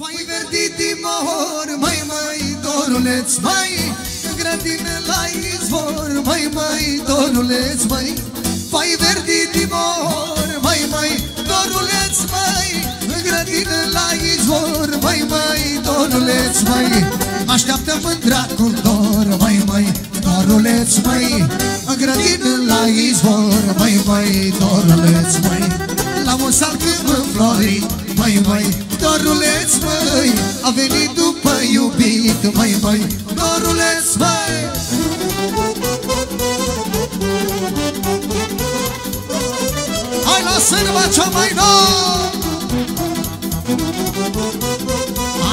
Fai verdi dimor, mai mai doruleț, mai În grădină la izvor, mai mai doruleț, mai Fai verdi dimor, mai mai doruleț, mai În grădină la izvor, mai mai doruleț, mai Mă așteaptă mândra cu dor, mai mai doruleț, mai În grădină la izvor, mai mai doruleț, mai La un salcâm înflorit, mai mai Doruleț, măi, a venit după iubit Măi, măi, doruleț, măi Hai la sârba cea mai nouă!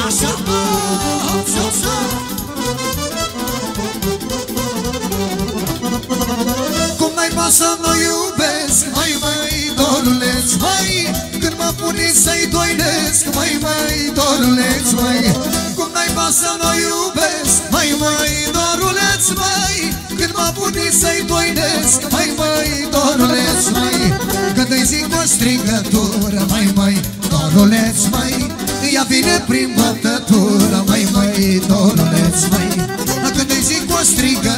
Așa, așa, așa! Cum n-ai să mă iubesc Măi, măi, doruleț, măi mă puni să-i doinesc Măi, măi, doruleț, măi Cum n-ai să mă iubesc Măi, măi, doruleț, măi Când mă puni să-i doinesc Măi, măi, doruleț, măi Când îi zic o strigătură Măi, măi, doruleț, măi Ea vine prin bătătură Măi, măi, doruleț, măi Când îi zic o strigătură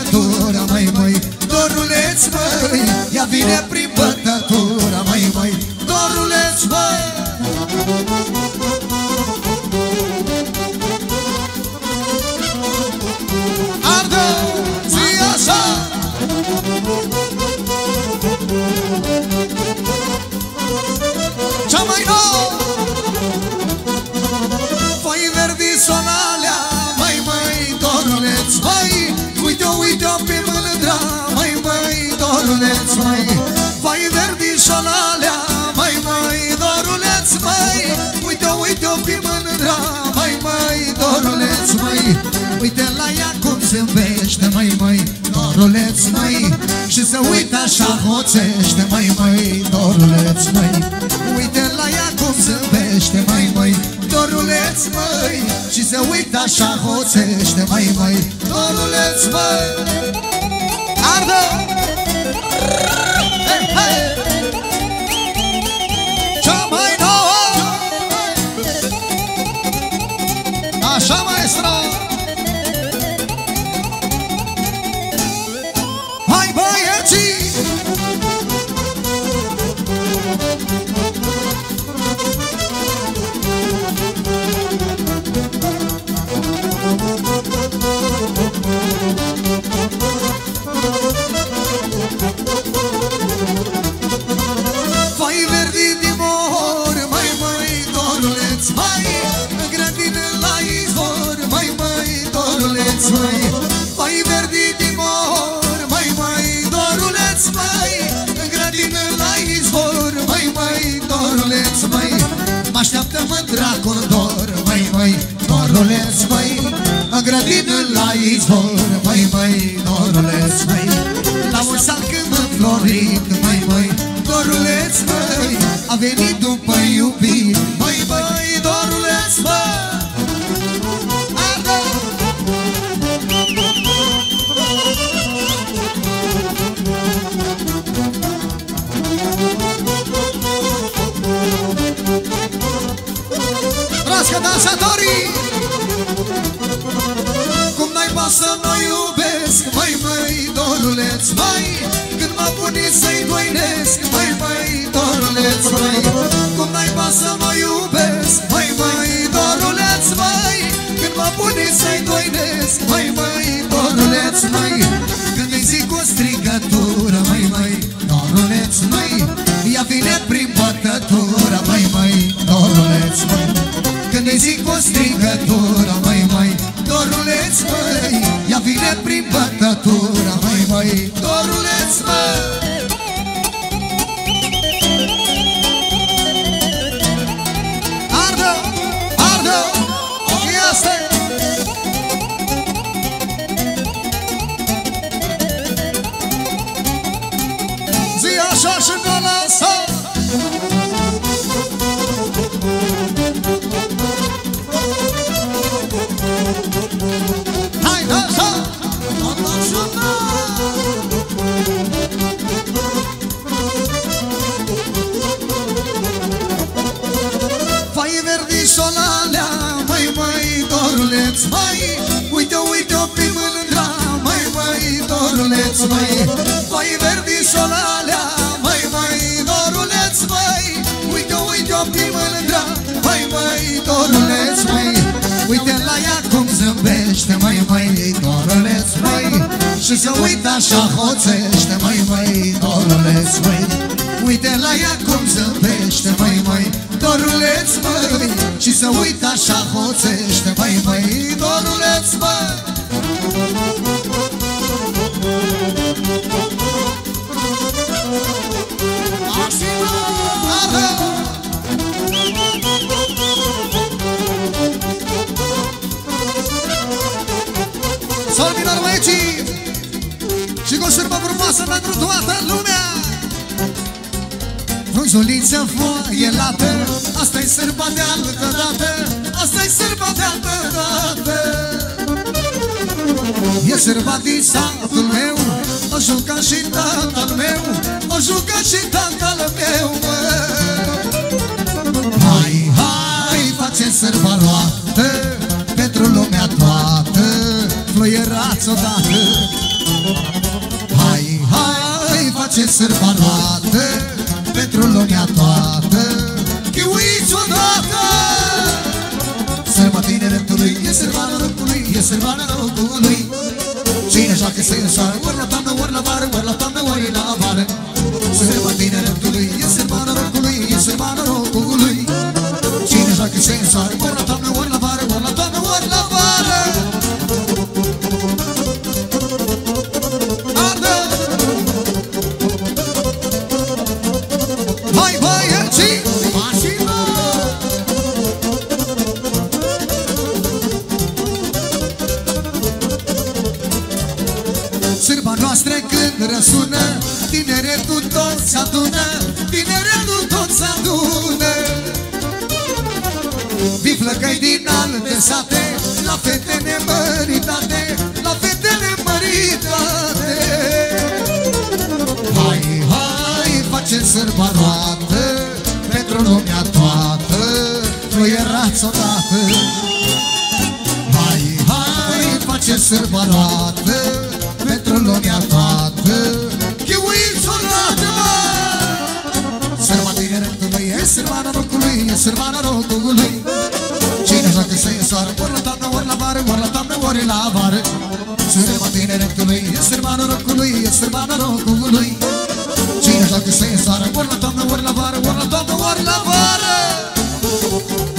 Mai, mai, doruleț, mai. Foi verdi sonalea Mai, mai, doruleț, mai. Uite-o, uite-o pe mândra Mai, mai, doruleț, mai. Uite la ea cum se învește Mai, mai, doruleț, mai. Și se uită așa hoțește Mai, mai, doruleț, mai. Uite la ea cum se învește Mai, mai, doruleț, măi Și se uită așa hoțește Mai, mai, doruleț, măi cu dor, mai mai doruleț, mai. În grădină la izvor, mai mai doruleț, mai. La un salcâm înflorit, mai să-i doinesc Măi, măi, doruleț, măi Cum n-ai să mă iubesc? Măi, măi, doruleț, măi Când mă puni să-i doinesc Măi, măi, doruleț, măi doruleț, măi Uite, uite-o pe mândra Măi, măi, doruleț, măi Măi, verdișolalea Măi, măi, doruleț, măi Uite, uite-o pe mândra Măi, măi, doruleț, măi Uite la ea cum zâmbește Măi, măi, doruleț, măi Și să uită așa hoțește Măi, măi, doruleț, măi Uite la ea cum zâmbește Măi, măi, doruleț, măi Și să uită așa hoțește frumoasă pentru toată lumea. Frunzuliță foaie lată Asta-i sârba de altă dată. Asta-i sârba de altă dată. E sârba din satul meu O juca și tatăl meu O juca și tatăl meu mă. Hai, hai, face sârba roată Pentru lumea toată Fluierați odată. Hai, hai, face sârba roată Pentru lumea toată. Chiuiți odată! Sârba tineretului E sârba norocului E sârba norocului. Cine joacă să i soară Ori la toamnă, ori la vară Ori la toamnă, ori la vară. Sârba tineretului E sârba norocului E sârba norocului. Cine joacă să i soară Ori la toamnă, ori Sârba noastră când răsună Tineretul tot se adună Tineretul tot se adună. Vii flăcăi din alte sate La fete nemăritate La fete nemăritate. Hai, hai, facem sârba roată sârba norocului E sârba norocului Cine joacă să e soară Ori la toamnă, ori la vară Ori la toamnă, ori la vară. Sârba tineretului E sârba norocului E sârba norocului Cine joacă să e soară Ori la toamnă, ori la vară Ori la toamnă, ori la vară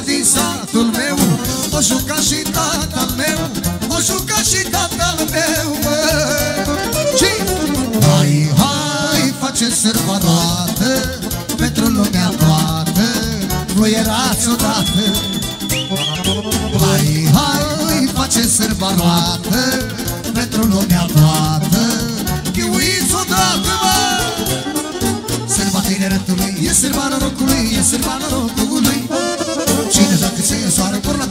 E sârba din satul meu O juca și tatăl meu O juca și tatăl meu mă. Și Hai, hai, face sârba roată Pentru lumea toată Fluierați odată Hai, hai, face sârba roată Pentru lumea toată Chiuiți odată, mă! Sârba tineretului E sârba norocului E sârba norocului Cine joacă se e soară Ori